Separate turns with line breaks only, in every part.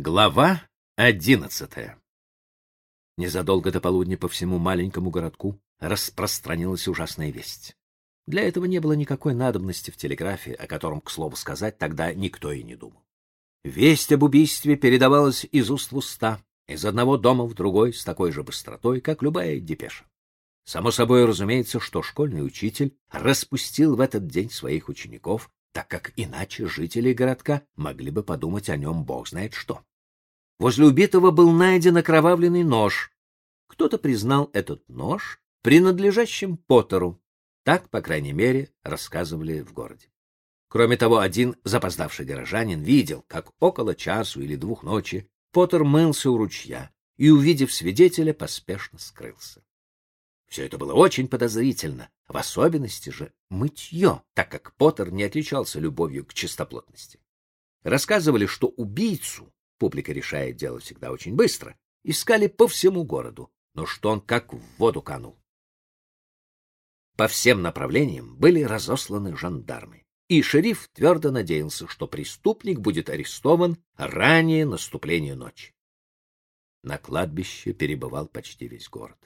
Глава одиннадцатая Незадолго до полудня по всему маленькому городку распространилась ужасная весть. Для этого не было никакой надобности в телеграфе, о котором, к слову сказать, тогда никто и не думал. Весть об убийстве передавалась из уст в уста, из одного дома в другой с такой же быстротой, как любая депеша. Само собой разумеется, что школьный учитель распустил в этот день своих учеников, так как иначе жители городка могли бы подумать о нем бог знает что. Возле убитого был найден окровавленный нож. Кто-то признал этот нож принадлежащим Поттеру. Так, по крайней мере, рассказывали в городе. Кроме того, один запоздавший горожанин видел, как около часу или двух ночи Поттер мылся у ручья и, увидев свидетеля, поспешно скрылся. Все это было очень подозрительно, в особенности же мытье, так как Поттер не отличался любовью к чистоплотности. Рассказывали, что убийцу публика решает дело всегда очень быстро, искали по всему городу, но что он как в воду канул. По всем направлениям были разосланы жандармы, и шериф твердо надеялся, что преступник будет арестован ранее наступления ночи. На кладбище перебывал почти весь город.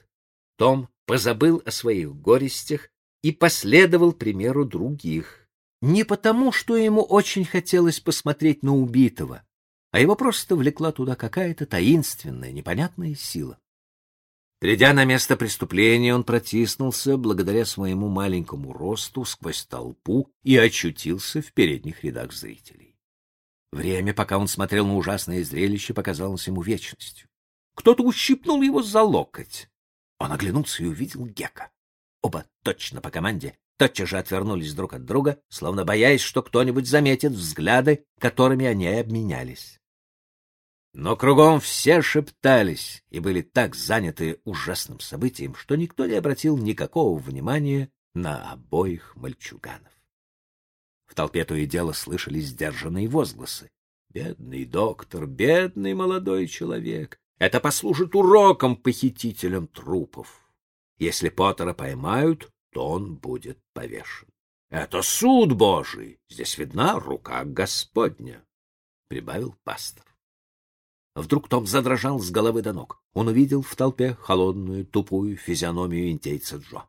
Том позабыл о своих горестях и последовал примеру других. Не потому, что ему очень хотелось посмотреть на убитого, а его просто влекла туда какая-то таинственная, непонятная сила. Придя на место преступления, он протиснулся благодаря своему маленькому росту сквозь толпу и очутился в передних рядах зрителей. Время, пока он смотрел на ужасное зрелище, показалось ему вечностью. Кто-то ущипнул его за локоть. Он оглянулся и увидел Гека. Оба точно по команде тотчас же отвернулись друг от друга, словно боясь, что кто-нибудь заметит взгляды, которыми они обменялись. Но кругом все шептались и были так заняты ужасным событием, что никто не обратил никакого внимания на обоих мальчуганов. В толпе то и дело слышались сдержанные возгласы. «Бедный доктор, бедный молодой человек! Это послужит уроком похитителям трупов. Если Поттера поймают, то он будет повешен. Это суд Божий! Здесь видна рука Господня!» — прибавил пастор. Вдруг Том задрожал с головы до ног. Он увидел в толпе холодную, тупую физиономию индейца Джо.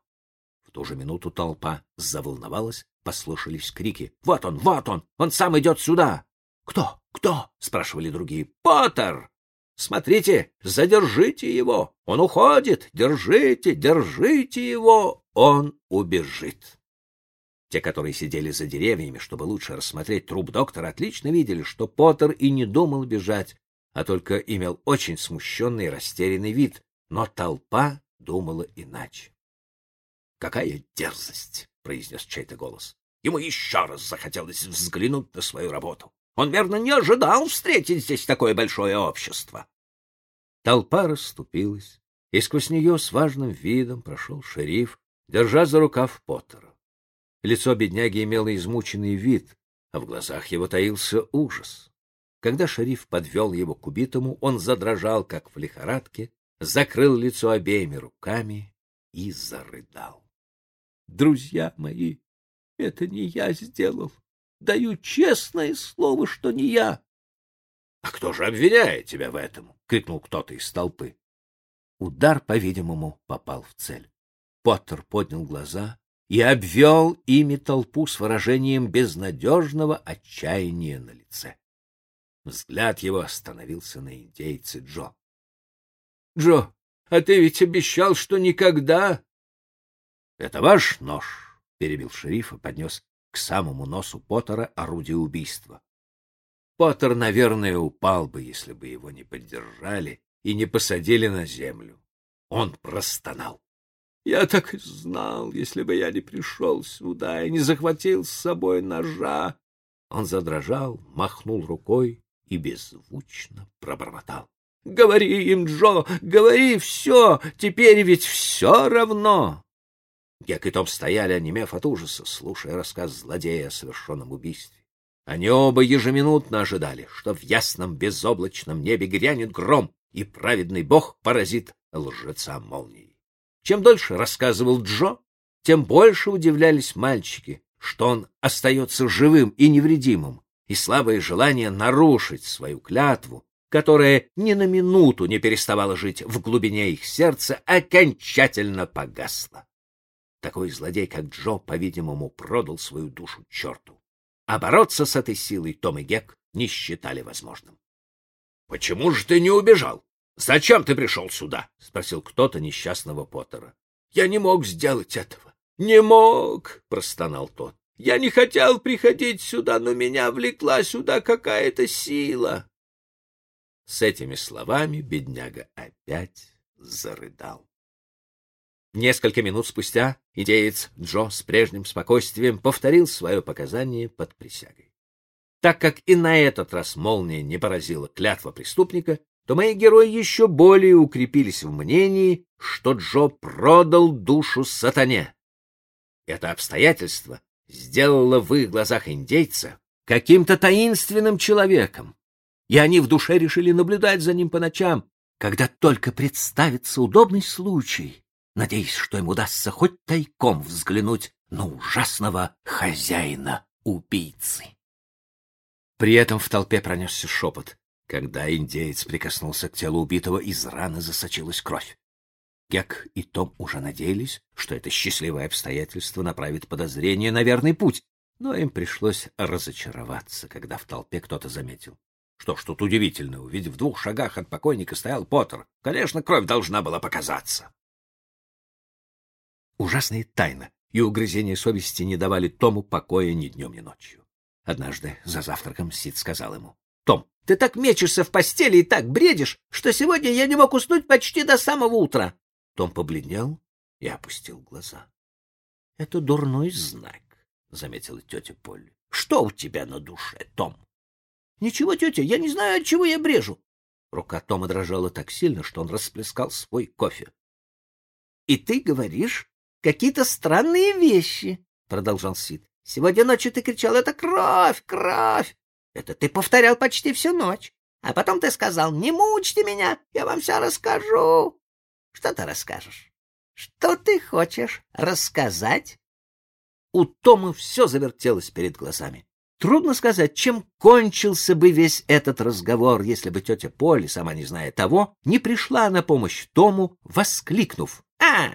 В ту же минуту толпа заволновалась, послышались крики. «Вот он! Вот он! Он сам идет сюда!» «Кто? Кто?» — спрашивали другие. «Поттер! Смотрите, задержите его! Он уходит! Держите, держите его! Он убежит!» Те, которые сидели за деревьями, чтобы лучше рассмотреть труп доктора, отлично видели, что Поттер и не думал бежать, а только имел очень смущенный и растерянный вид, но толпа думала иначе. «Какая дерзость!» — произнес чей-то голос. Ему еще раз захотелось взглянуть на свою работу. Он, верно, не ожидал встретить здесь такое большое общество. Толпа расступилась, и сквозь нее с важным видом прошел шериф, держа за рукав Поттера. Лицо бедняги имело измученный вид, а в глазах его таился ужас. Когда шериф подвел его к убитому, он задрожал, как в лихорадке, закрыл лицо обеими руками и зарыдал. — Друзья мои, это не я сделал. Даю честное слово, что не я. — А кто же обвиняет тебя в этом? — крикнул кто-то из толпы. Удар, по-видимому, попал в цель. Поттер поднял глаза и обвел ими толпу с выражением безнадежного отчаяния на лице. Взгляд его остановился на индейце Джо. — Джо, а ты ведь обещал, что никогда... — Это ваш нож, — перебил шериф и поднес к самому носу Поттера орудие убийства. Поттер, наверное, упал бы, если бы его не поддержали и не посадили на землю. Он простонал. Я так и знал, если бы я не пришел сюда и не захватил с собой ножа. Он задрожал, махнул рукой и беззвучно пробормотал. — Говори им, Джо, говори все, теперь ведь все равно. Гек и Том стояли, онемев от ужаса, слушая рассказ злодея о совершенном убийстве. Они оба ежеминутно ожидали, что в ясном безоблачном небе грянет гром, и праведный бог поразит лжеца молнией. Чем дольше рассказывал Джо, тем больше удивлялись мальчики, что он остается живым и невредимым, и слабое желание нарушить свою клятву, которая ни на минуту не переставала жить в глубине их сердца, окончательно погасла. Такой злодей, как Джо, по-видимому, продал свою душу черту. А бороться с этой силой Том и Гек не считали возможным. — Почему же ты не убежал? Зачем ты пришел сюда? — спросил кто-то несчастного Поттера. — Я не мог сделать этого. — Не мог, — простонал тот. — Я не хотел приходить сюда, но меня влекла сюда какая-то сила. С этими словами бедняга опять зарыдал. Несколько минут спустя идеец Джо с прежним спокойствием повторил свое показание под присягой. Так как и на этот раз молния не поразила клятва преступника, то мои герои еще более укрепились в мнении, что Джо продал душу сатане. Это обстоятельство сделало в их глазах индейца каким-то таинственным человеком, и они в душе решили наблюдать за ним по ночам, когда только представится удобный случай надеясь, что им удастся хоть тайком взглянуть на ужасного хозяина-убийцы. При этом в толпе пронесся шепот. Когда индеец прикоснулся к телу убитого, из раны засочилась кровь. Гек и Том уже надеялись, что это счастливое обстоятельство направит подозрение на верный путь, но им пришлось разочароваться, когда в толпе кто-то заметил. Что ж тут удивительного, ведь в двух шагах от покойника стоял Поттер. Конечно, кровь должна была показаться. Ужасная тайна и угрызения совести не давали Тому покоя ни днем, ни ночью. Однажды за завтраком Сид сказал ему, «Том, ты так мечешься в постели и так бредишь, что сегодня я не мог уснуть почти до самого утра». Том побледнел и опустил глаза. — Это дурной знак, — заметила тетя Полли. — Что у тебя на душе, Том? — Ничего, тетя, я не знаю, от чего я брежу. Рука Тома дрожала так сильно, что он расплескал свой кофе. — И ты говоришь, какие-то странные вещи, — продолжал Сид. — Сегодня ночью ты кричал «Это кровь! Кровь!» Это ты повторял почти всю ночь. А потом ты сказал «Не мучьте меня, я вам все расскажу». Что ты расскажешь? Что ты хочешь рассказать? У Тома все завертелось перед глазами. Трудно сказать, чем кончился бы весь этот разговор, если бы тетя Поли, сама не зная того, не пришла на помощь Тому, воскликнув. «А,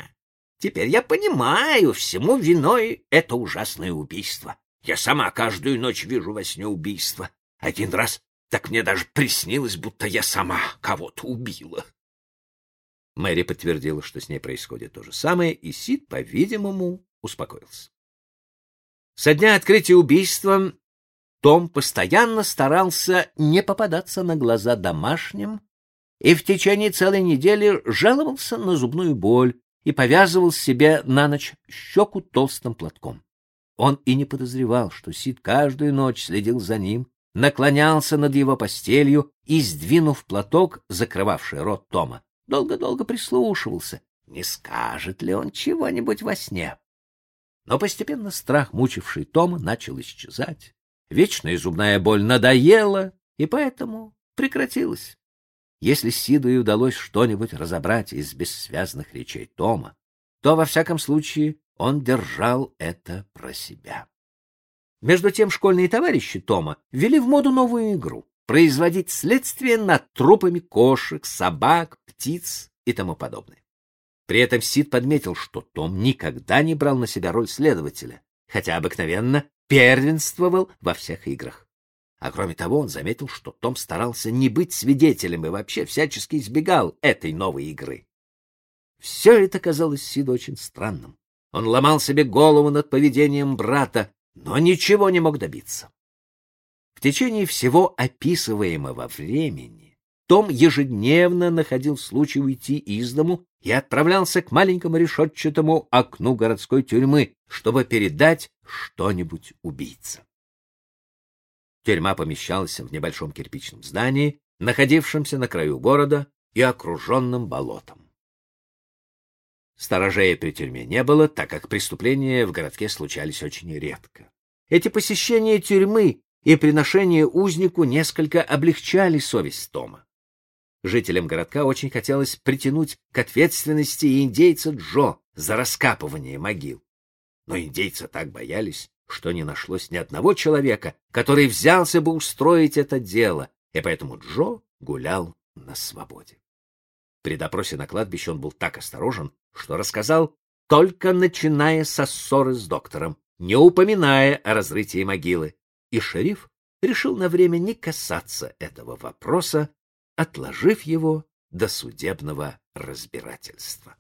Теперь я понимаю, всему виной это ужасное убийство. Я сама каждую ночь вижу во сне убийство. Один раз так мне даже приснилось, будто я сама кого-то убила. Мэри подтвердила, что с ней происходит то же самое, и Сид, по-видимому, успокоился. Со дня открытия убийства том постоянно старался не попадаться на глаза домашним и в течение целой недели жаловался на зубную боль, и повязывал себе на ночь щеку толстым платком. Он и не подозревал, что Сид каждую ночь следил за ним, наклонялся над его постелью и, сдвинув платок, закрывавший рот Тома, долго-долго прислушивался, не скажет ли он чего-нибудь во сне. Но постепенно страх, мучивший Тома, начал исчезать. Вечная зубная боль надоела, и поэтому прекратилась. Если Сиду и удалось что-нибудь разобрать из бессвязных речей Тома, то, во всяком случае, он держал это про себя. Между тем школьные товарищи Тома ввели в моду новую игру — производить следствие над трупами кошек, собак, птиц и тому подобное. При этом Сид подметил, что Том никогда не брал на себя роль следователя, хотя обыкновенно первенствовал во всех играх. А кроме того, он заметил, что Том старался не быть свидетелем и вообще всячески избегал этой новой игры. Все это казалось Сиду очень странным. Он ломал себе голову над поведением брата, но ничего не мог добиться. В течение всего описываемого времени том ежедневно находил случай уйти из дому и отправлялся к маленькому решетчатому окну городской тюрьмы, чтобы передать что-нибудь убийце. Тюрьма помещалась в небольшом кирпичном здании, находившемся на краю города и окруженном болотом. Сторожей при тюрьме не было, так как преступления в городке случались очень редко. Эти посещения тюрьмы и приношение узнику несколько облегчали совесть Тома. Жителям городка очень хотелось притянуть к ответственности индейца Джо за раскапывание могил. Но индейцы так боялись, что не нашлось ни одного человека, который взялся бы устроить это дело, и поэтому Джо гулял на свободе. При допросе на кладбище он был так осторожен, что рассказал, только начиная со ссоры с доктором, не упоминая о разрытии могилы, и шериф решил на время не касаться этого вопроса, отложив его до судебного разбирательства.